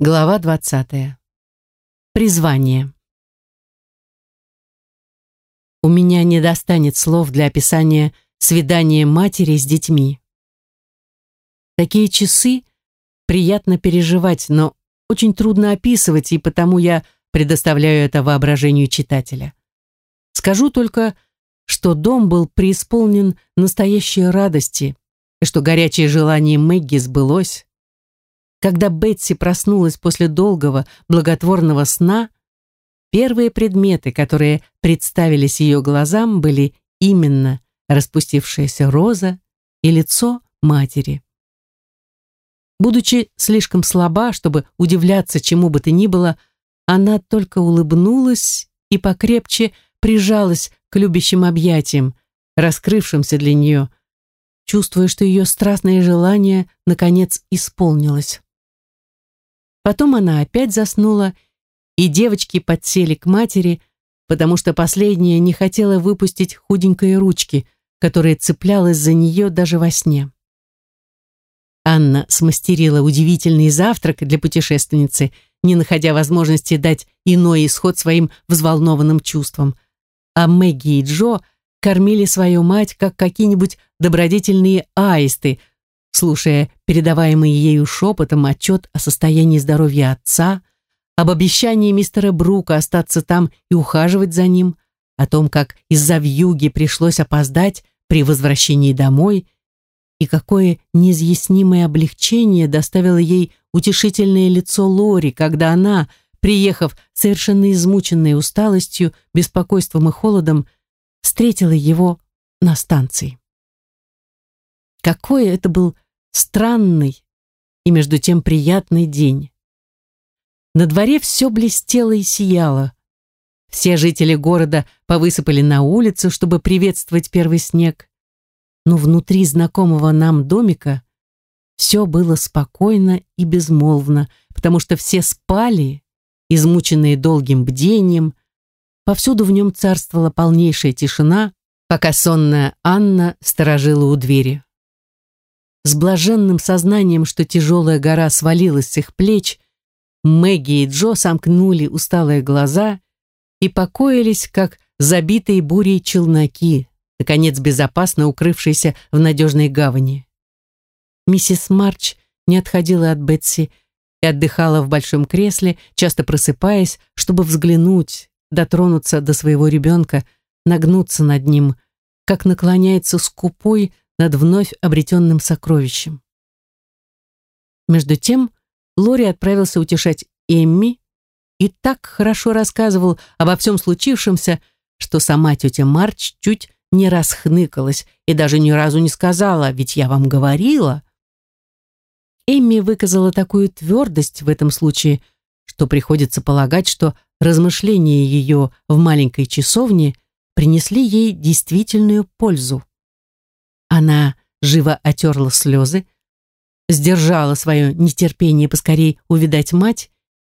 Глава 20. Призвание. У меня не достанет слов для описания свидания матери с детьми. Такие часы приятно переживать, но очень трудно описывать, и потому я предоставляю это воображению читателя. Скажу только, что дом был преисполнен настоящей радости, и что горячее желание Мэгги сбылось. Когда Бетси проснулась после долгого, благотворного сна, первые предметы, которые представились ее глазам, были именно распустившаяся роза и лицо матери. Будучи слишком слаба, чтобы удивляться чему бы то ни было, она только улыбнулась и покрепче прижалась к любящим объятиям, раскрывшимся для нее, чувствуя, что ее страстное желание наконец исполнилось. Потом она опять заснула, и девочки подсели к матери, потому что последняя не хотела выпустить худенькие ручки, которая цеплялась за нее даже во сне. Анна смастерила удивительный завтрак для путешественницы, не находя возможности дать иной исход своим взволнованным чувствам. А Мэгги и Джо кормили свою мать, как какие-нибудь добродетельные аисты – слушая передаваемый ею шепотом отчет о состоянии здоровья отца, об обещании мистера Брука остаться там и ухаживать за ним, о том, как из-за вьюги пришлось опоздать при возвращении домой, и какое неизъяснимое облегчение доставило ей утешительное лицо Лори, когда она, приехав совершенно измученной усталостью, беспокойством и холодом, встретила его на станции. Какой это был странный и между тем приятный день. На дворе все блестело и сияло. Все жители города повысыпали на улицу, чтобы приветствовать первый снег. Но внутри знакомого нам домика все было спокойно и безмолвно, потому что все спали, измученные долгим бдением. Повсюду в нем царствовала полнейшая тишина, пока сонная Анна сторожила у двери. С блаженным сознанием, что тяжелая гора свалилась с их плеч, Мэгги и Джо сомкнули усталые глаза и покоились, как забитые бурей челноки, наконец безопасно укрывшиеся в надежной гавани. Миссис Марч не отходила от Бетси и отдыхала в большом кресле, часто просыпаясь, чтобы взглянуть, дотронуться до своего ребенка, нагнуться над ним, как наклоняется скупой, над вновь обретенным сокровищем. Между тем Лори отправился утешать Эмми и так хорошо рассказывал обо всем случившемся, что сама тетя Марч чуть не расхныкалась и даже ни разу не сказала, ведь я вам говорила. Эмми выказала такую твердость в этом случае, что приходится полагать, что размышления ее в маленькой часовне принесли ей действительную пользу. Она живо отерла слезы, сдержала свое нетерпение поскорей увидать мать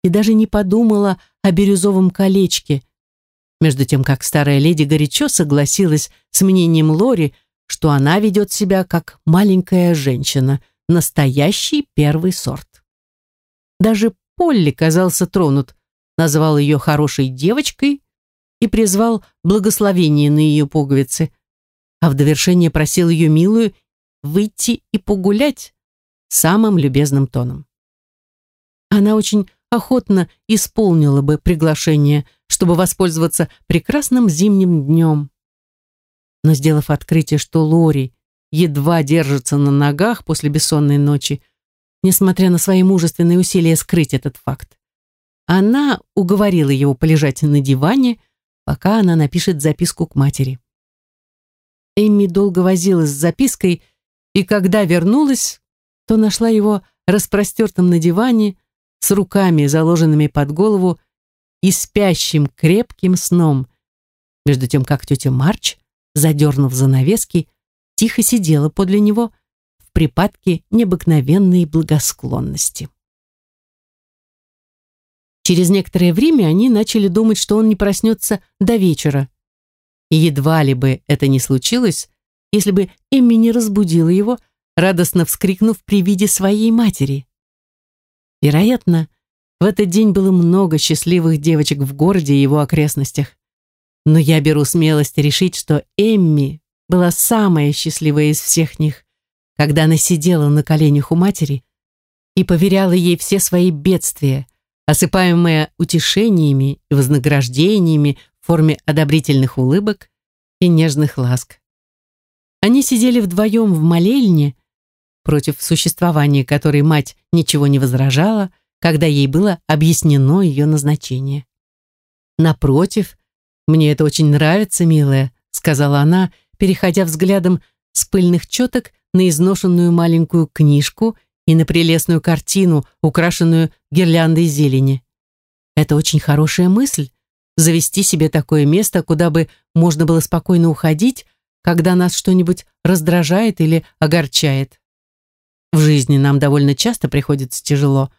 и даже не подумала о бирюзовом колечке, между тем как старая леди горячо согласилась с мнением Лори, что она ведет себя как маленькая женщина, настоящий первый сорт. Даже Полли казался тронут, назвал ее хорошей девочкой и призвал благословение на ее пуговицы – а в довершение просил ее милую выйти и погулять самым любезным тоном. Она очень охотно исполнила бы приглашение, чтобы воспользоваться прекрасным зимним днем. Но сделав открытие, что Лори едва держится на ногах после бессонной ночи, несмотря на свои мужественные усилия скрыть этот факт, она уговорила его полежать на диване, пока она напишет записку к матери. Эмми долго возилась с запиской, и когда вернулась, то нашла его распростертым на диване, с руками, заложенными под голову, и спящим крепким сном, между тем как тетя Марч, задернув занавески, тихо сидела подле него в припадке необыкновенной благосклонности. Через некоторое время они начали думать, что он не проснется до вечера, едва ли бы это не случилось, если бы Эмми не разбудила его, радостно вскрикнув при виде своей матери. Вероятно, В этот день было много счастливых девочек в городе и его окрестностях. Но я беру смелость решить, что Эмми была самая счастливая из всех них, когда она сидела на коленях у матери и поверяла ей все свои бедствия, осыпаемые утешениями и вознаграждениями в форме одобрительных улыбок и нежных ласк. Они сидели вдвоем в молельне, против существования которой мать ничего не возражала, когда ей было объяснено ее назначение. «Напротив, мне это очень нравится, милая», сказала она, переходя взглядом с пыльных четок на изношенную маленькую книжку и на прелестную картину, украшенную гирляндой зелени. Это очень хорошая мысль — завести себе такое место, куда бы можно было спокойно уходить, когда нас что-нибудь раздражает или огорчает. В жизни нам довольно часто приходится тяжело,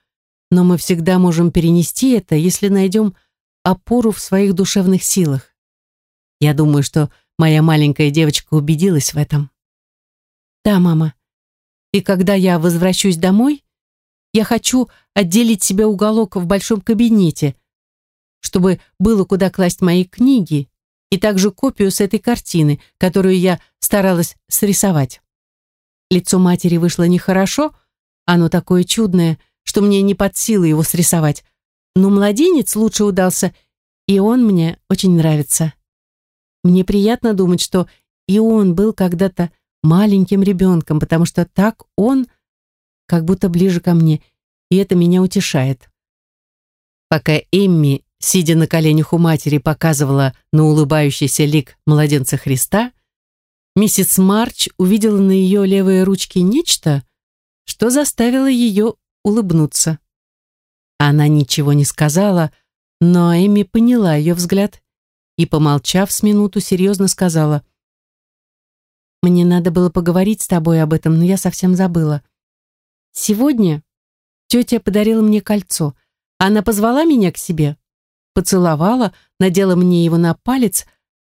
но мы всегда можем перенести это, если найдем опору в своих душевных силах. Я думаю, что моя маленькая девочка убедилась в этом. Да, мама, и когда я возвращусь домой, я хочу отделить себе уголок в большом кабинете, чтобы было куда класть мои книги и также копию с этой картины, которую я старалась срисовать. Лицо матери вышло нехорошо, оно такое чудное, что мне не под силу его срисовать, но младенец лучше удался, и он мне очень нравится. Мне приятно думать, что и он был когда-то маленьким ребенком, потому что так он как будто ближе ко мне, и это меня утешает. Пока Эмми, сидя на коленях у матери, показывала на улыбающийся лик младенца Христа, миссис Марч увидела на ее левой ручке нечто, что заставило ее улыбнуться. Она ничего не сказала, но Эми поняла ее взгляд и, помолчав с минуту, серьезно сказала — мне надо было поговорить с тобой об этом, но я совсем забыла. Сегодня тетя подарила мне кольцо. Она позвала меня к себе, поцеловала, надела мне его на палец,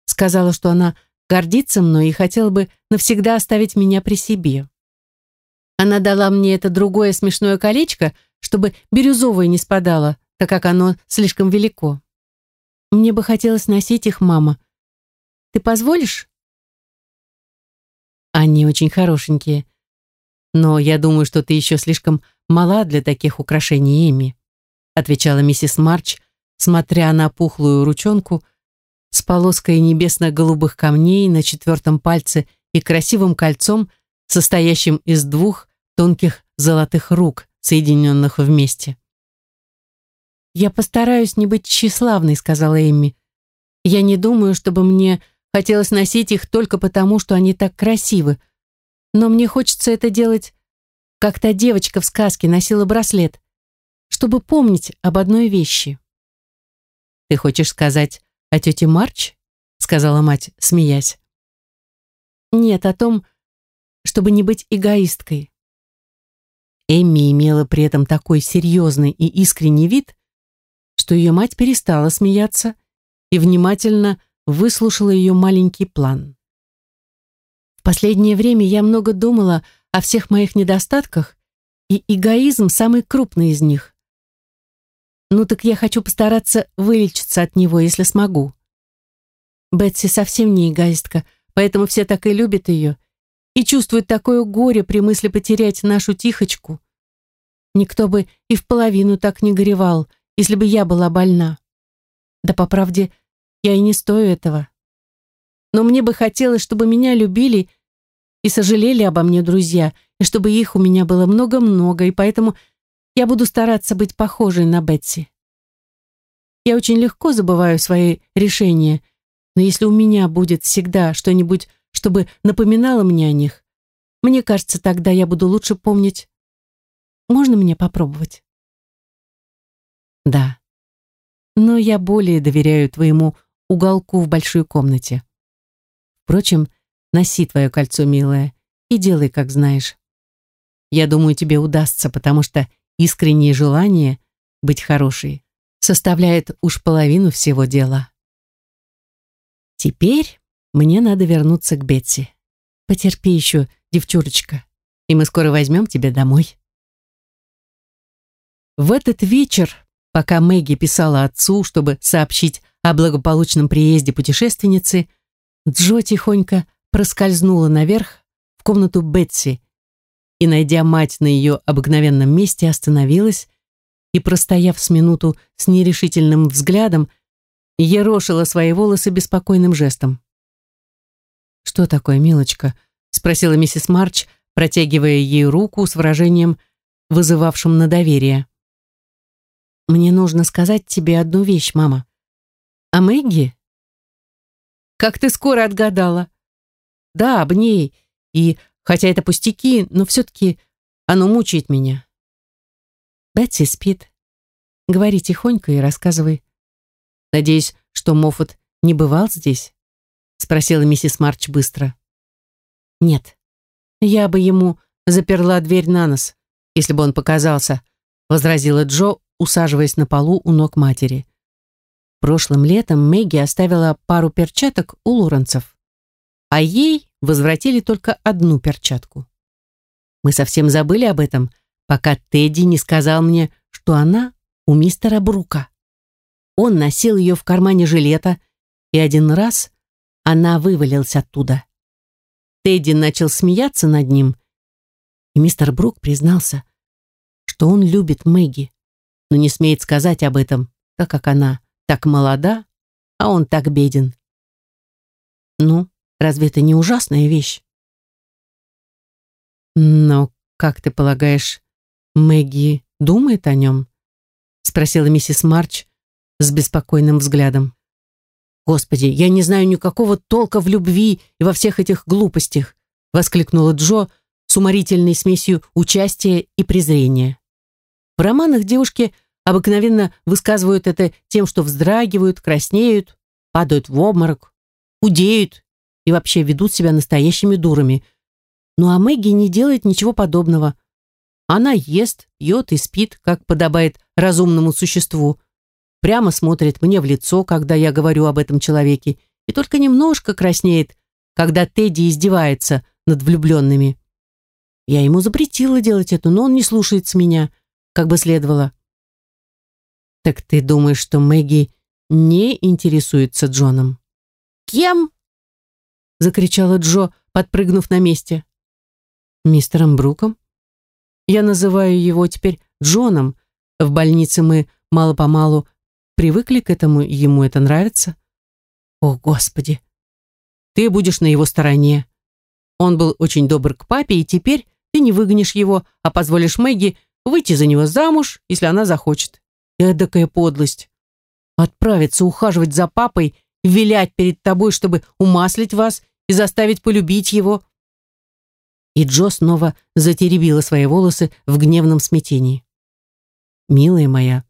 сказала, что она гордится мной и хотела бы навсегда оставить меня при себе. Она дала мне это другое смешное колечко, чтобы бирюзовое не спадало, так как оно слишком велико. Мне бы хотелось носить их, мама. Ты позволишь? Они очень хорошенькие. Но я думаю, что ты еще слишком мала для таких украшений Эми, отвечала миссис Марч, смотря на пухлую ручонку с полоской небесно-голубых камней на четвертом пальце и красивым кольцом, состоящим из двух тонких золотых рук, соединенных вместе. «Я постараюсь не быть тщеславной», — сказала Эмми. «Я не думаю, чтобы мне Хотелось носить их только потому, что они так красивы. Но мне хочется это делать, как та девочка в сказке носила браслет, чтобы помнить об одной вещи. «Ты хочешь сказать о тете Марч?» сказала мать, смеясь. «Нет, о том, чтобы не быть эгоисткой». Эмми имела при этом такой серьезный и искренний вид, что ее мать перестала смеяться и внимательно выслушала ее маленький план. В последнее время я много думала о всех моих недостатках, и эгоизм самый крупный из них. Ну так я хочу постараться вылечиться от него, если смогу. Бетси совсем не эгоистка, поэтому все так и любят ее и чувствуют такое горе при мысли потерять нашу тихочку. Никто бы и в половину так не горевал, если бы я была больна. Да по правде, я и не стою этого. Но мне бы хотелось, чтобы меня любили и сожалели обо мне друзья, и чтобы их у меня было много-много, и поэтому я буду стараться быть похожей на Бетси. Я очень легко забываю свои решения, но если у меня будет всегда что-нибудь, чтобы напоминало мне о них, мне кажется, тогда я буду лучше помнить. Можно мне попробовать? Да. Но я более доверяю твоему уголку в большой комнате. Впрочем, носи твое кольцо, милая, и делай, как знаешь. Я думаю, тебе удастся, потому что искреннее желание быть хорошей составляет уж половину всего дела. Теперь мне надо вернуться к Бетси. Потерпи еще, девчурочка, и мы скоро возьмем тебя домой. В этот вечер пока Мэгги писала отцу, чтобы сообщить о благополучном приезде путешественницы, Джо тихонько проскользнула наверх в комнату Бетси и, найдя мать на ее обыкновенном месте, остановилась и, простояв с минуту с нерешительным взглядом, ерошила свои волосы беспокойным жестом. «Что такое, милочка?» — спросила миссис Марч, протягивая ей руку с выражением, вызывавшим на доверие. «Мне нужно сказать тебе одну вещь, мама. А Мэгги?» «Как ты скоро отгадала!» «Да, об ней. И, хотя это пустяки, но все-таки оно мучает меня». Бетси спит. Говори тихонько и рассказывай. Надеюсь, что Моффат не бывал здесь? Спросила миссис Марч быстро. Нет. Я бы ему заперла дверь на нос, если бы он показался, возразила Джо, усаживаясь на полу у ног матери. Прошлым летом Мэгги оставила пару перчаток у Лоренцев, а ей возвратили только одну перчатку. Мы совсем забыли об этом, пока Тедди не сказал мне, что она у мистера Брука. Он носил ее в кармане жилета, и один раз она вывалилась оттуда. Тедди начал смеяться над ним, и мистер Брук признался, что он любит Мэгги, но не смеет сказать об этом, так как она так молода, а он так беден. Ну, разве это не ужасная вещь? Но, как ты полагаешь, Мэгги думает о нем? Спросила миссис Марч с беспокойным взглядом. «Господи, я не знаю никакого толка в любви и во всех этих глупостях!» воскликнула Джо с уморительной смесью участия и презрения. В романах девушки обыкновенно высказывают это тем, что вздрагивают, краснеют, падают в обморок, удеют и вообще ведут себя настоящими дурами. Ну а Мэгги не делает ничего подобного. Она ест, пьет и спит, как подобает разумному существу. Прямо смотрит мне в лицо, когда я говорю об этом человеке, и только немножко краснеет, когда Тедди издевается над влюбленными. Я ему запретила делать это, но он не слушается меня, как бы следовало. «Так ты думаешь, что Мэгги не интересуется Джоном?» «Кем?» — закричала Джо, подпрыгнув на месте. «Мистером Бруком?» Я называю его теперь Джоном. В больнице мы мало-помалу привыкли к этому, ему это нравится. О, Господи! Ты будешь на его стороне. Он был очень добр к папе, и теперь ты не выгонишь его, а позволишь Мэгги выйти за него замуж, если она захочет. Эдакая подлость. Отправиться ухаживать за папой, вилять перед тобой, чтобы умаслить вас и заставить полюбить его – и Джо снова затеребила свои волосы в гневном смятении. «Милая моя,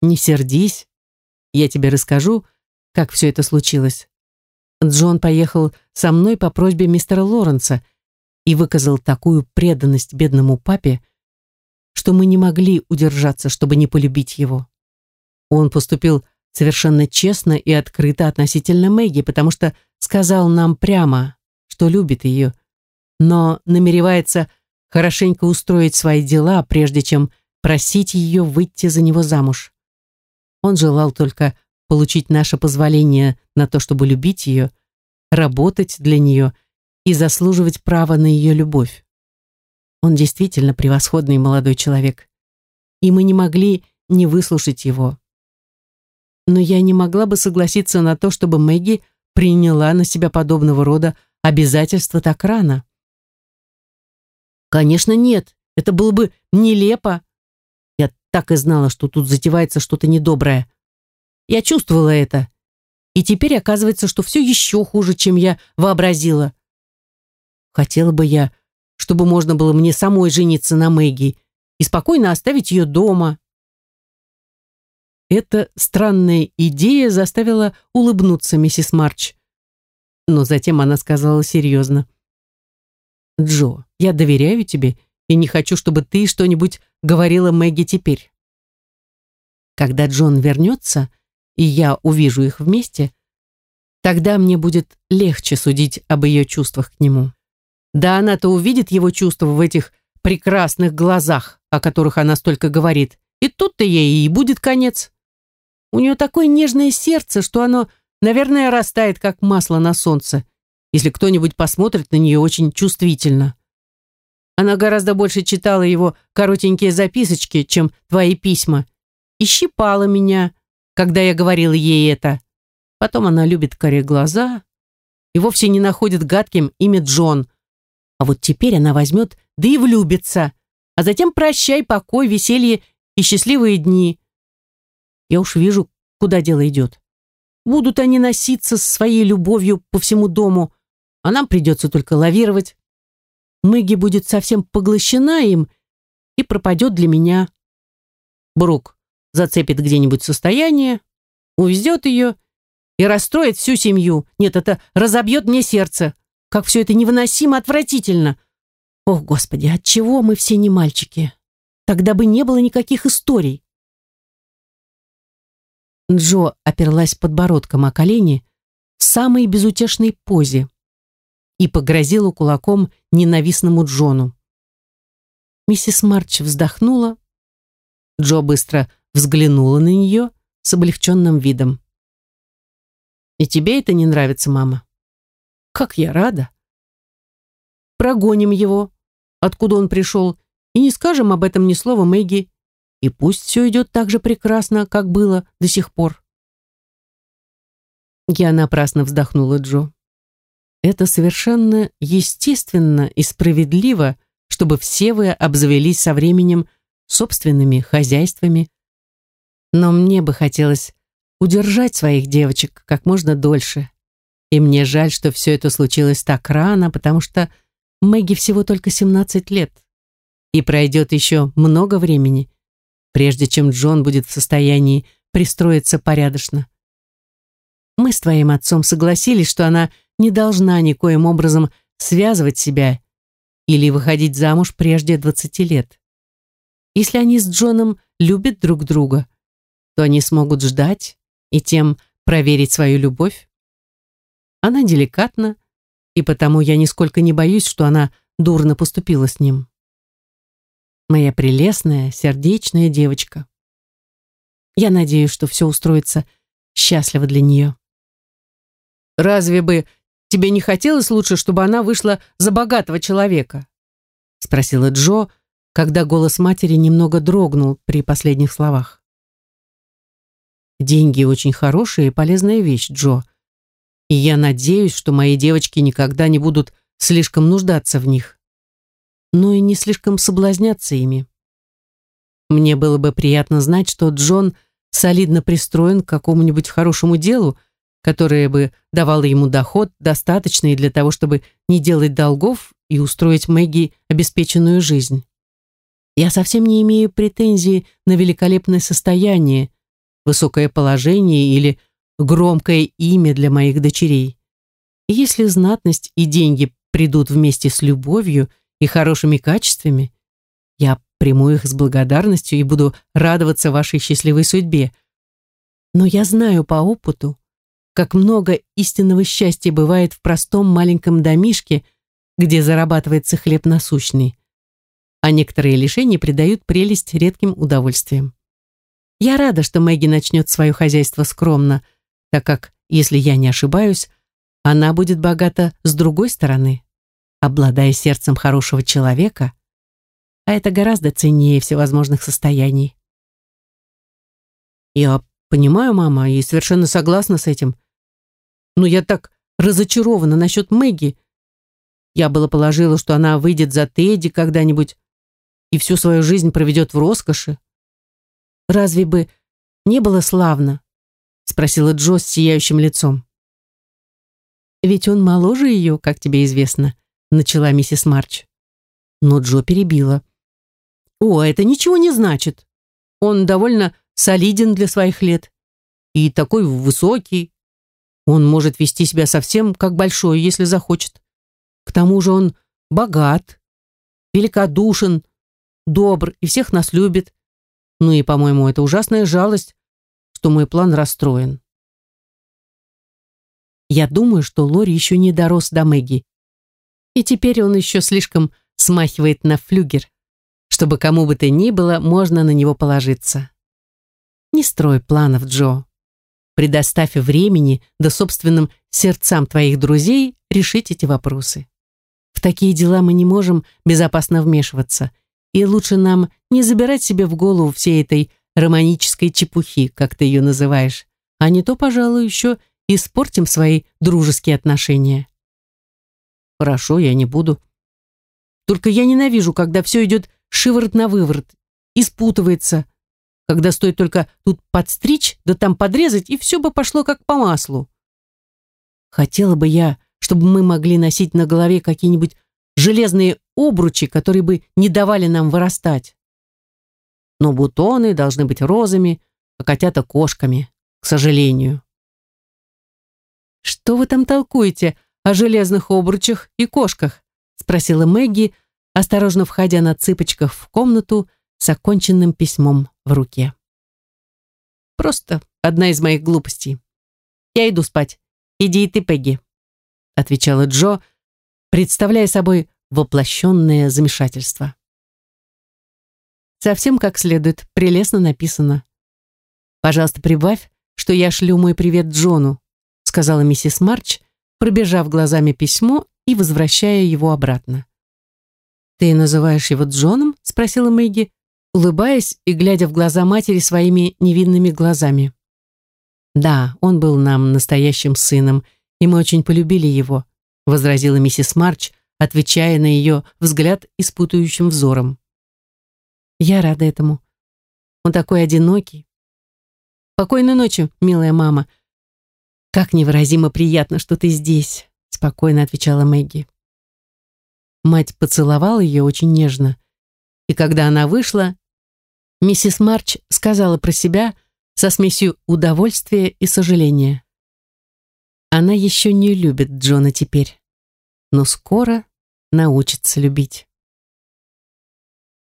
не сердись, я тебе расскажу, как все это случилось. Джон поехал со мной по просьбе мистера Лоренса и выказал такую преданность бедному папе, что мы не могли удержаться, чтобы не полюбить его. Он поступил совершенно честно и открыто относительно Мэгги, потому что сказал нам прямо, что любит ее, но намеревается хорошенько устроить свои дела, прежде чем просить ее выйти за него замуж. Он желал только получить наше позволение на то, чтобы любить ее, работать для нее и заслуживать права на ее любовь. Он действительно превосходный молодой человек, и мы не могли не выслушать его. Но я не могла бы согласиться на то, чтобы Мэгги приняла на себя подобного рода обязательства так рано. Конечно, нет. Это было бы нелепо. Я так и знала, что тут затевается что-то недоброе. Я чувствовала это. И теперь оказывается, что все еще хуже, чем я вообразила. Хотела бы я, чтобы можно было мне самой жениться на Мэгги и спокойно оставить ее дома. Эта странная идея заставила улыбнуться миссис Марч. Но затем она сказала серьезно. Джо, я доверяю тебе и не хочу, чтобы ты что-нибудь говорила Мэгги теперь. Когда Джон вернется, и я увижу их вместе, тогда мне будет легче судить об ее чувствах к нему. Да она-то увидит его чувства в этих прекрасных глазах, о которых она столько говорит, И тут-то ей и будет конец. У нее такое нежное сердце, что оно, наверное, растает, как масло на солнце, если кто-нибудь посмотрит на нее очень чувствительно. Она гораздо больше читала его коротенькие записочки, чем твои письма, и щипала меня, когда я говорила ей это. Потом она любит коре глаза и вовсе не находит гадким имя Джон. А вот теперь она возьмет, да и влюбится, а затем прощай, покой, веселье и счастливые дни. Я уж вижу, куда дело идет. Будут они носиться с своей любовью по всему дому, а нам придется только лавировать. Мэгги будет совсем поглощена им и пропадет для меня. Брук зацепит где-нибудь состояние, увезет ее и расстроит всю семью. Нет, это разобьет мне сердце. Как все это невыносимо отвратительно. Ох, Господи, от чего мы все не мальчики? Тогда бы не было никаких историй. Джо оперлась подбородком о колени в самой безутешной позе и погрозила кулаком ненавистному Джону. Миссис Марч вздохнула. Джо быстро взглянула на нее с облегченным видом. «И тебе это не нравится, мама?» «Как я рада!» «Прогоним его, откуда он пришел, и не скажем об этом ни слова Мэгги, и пусть все идет так же прекрасно, как было до сих пор». Я напрасно вздохнула Джо. Это совершенно естественно и справедливо, чтобы все вы обзавелись со временем собственными хозяйствами. Но мне бы хотелось удержать своих девочек как можно дольше. И мне жаль, что все это случилось так рано, потому что Мэгги всего только 17 лет. И пройдет еще много времени, прежде чем Джон будет в состоянии пристроиться порядочно. Мы с твоим отцом согласились, что она не должна никоим образом связывать себя или выходить замуж прежде 20 лет. Если они с Джоном любят друг друга, то они смогут ждать и тем проверить свою любовь. Она деликатна, и потому я нисколько не боюсь, что она дурно поступила с ним. Моя прелестная, сердечная девочка. Я надеюсь, что все устроится счастливо для нее. Разве бы Тебе не хотелось лучше, чтобы она вышла за богатого человека?» Спросила Джо, когда голос матери немного дрогнул при последних словах. «Деньги очень хорошая и полезная вещь, Джо. И я надеюсь, что мои девочки никогда не будут слишком нуждаться в них, но и не слишком соблазняться ими. Мне было бы приятно знать, что Джон солидно пристроен к какому-нибудь хорошему делу, которая бы давала ему доход, достаточный для того, чтобы не делать долгов и устроить Мэгги обеспеченную жизнь. Я совсем не имею претензий на великолепное состояние, высокое положение или громкое имя для моих дочерей. И если знатность и деньги придут вместе с любовью и хорошими качествами, я приму их с благодарностью и буду радоваться вашей счастливой судьбе. Но я знаю по опыту, как много истинного счастья бывает в простом маленьком домишке, где зарабатывается хлеб насущный. А некоторые лишения придают прелесть редким удовольствиям. Я рада, что Мэгги начнет свое хозяйство скромно, так как, если я не ошибаюсь, она будет богата с другой стороны, обладая сердцем хорошего человека, а это гораздо ценнее всевозможных состояний. Я понимаю, мама, и совершенно согласна с этим. Но я так разочарована насчет Мэгги. Я было положила, что она выйдет за Тедди когда-нибудь и всю свою жизнь проведет в роскоши. Разве бы не было славно? Спросила Джо с сияющим лицом. Ведь он моложе ее, как тебе известно, начала миссис Марч. Но Джо перебила. О, это ничего не значит. Он довольно солиден для своих лет. И такой высокий, он может вести себя совсем как большой, если захочет. К тому же он богат, великодушен, добр и всех нас любит. Ну и, по-моему, это ужасная жалость, что мой план расстроен. Я думаю, что Лори еще не дорос до Мэгги. И теперь он еще слишком смахивает на флюгер, чтобы кому бы то ни было, можно на него положиться. Не строй планов, Джо. Предоставь времени да собственным сердцам твоих друзей решить эти вопросы. В такие дела мы не можем безопасно вмешиваться, и лучше нам не забирать себе в голову всей этой романической чепухи, как ты ее называешь, а не то, пожалуй, еще испортим свои дружеские отношения. Хорошо, я не буду. Только я ненавижу, когда все идет шиворот на выворот, и спутывается, когда стоит только тут подстричь, да там подрезать, и все бы пошло как по маслу. Хотела бы я, чтобы мы могли носить на голове какие-нибудь железные обручи, которые бы не давали нам вырастать. Но бутоны должны быть розами, а котята кошками, к сожалению. «Что вы там толкуете о железных обручах и кошках?» спросила Мэгги, осторожно входя на цыпочках в комнату с оконченным письмом в руке. «Просто одна из моих глупостей. Я иду спать. Иди и ты, Пегги», отвечала Джо, представляя собой воплощенное замешательство. Совсем как следует, прелестно написано. «Пожалуйста, прибавь, что я шлю мой привет Джону», сказала миссис Марч, пробежав глазами письмо и возвращая его обратно. «Ты называешь его Джоном?» — спросила Мэгги, улыбаясь и глядя в глаза матери своими невинными глазами. «Да, он был нам настоящим сыном, и мы очень полюбили его», — возразила миссис Марч, отвечая на ее взгляд испутающим взором. «Я рада этому. Он такой одинокий. Покойной ночи, милая мама. Как невыразимо приятно, что ты здесь», — спокойно отвечала Мэгги. Мать поцеловала ее очень нежно. И когда она вышла, миссис Марч сказала про себя со смесью удовольствия и сожаления. Она еще не любит Джона теперь, но скоро научится любить.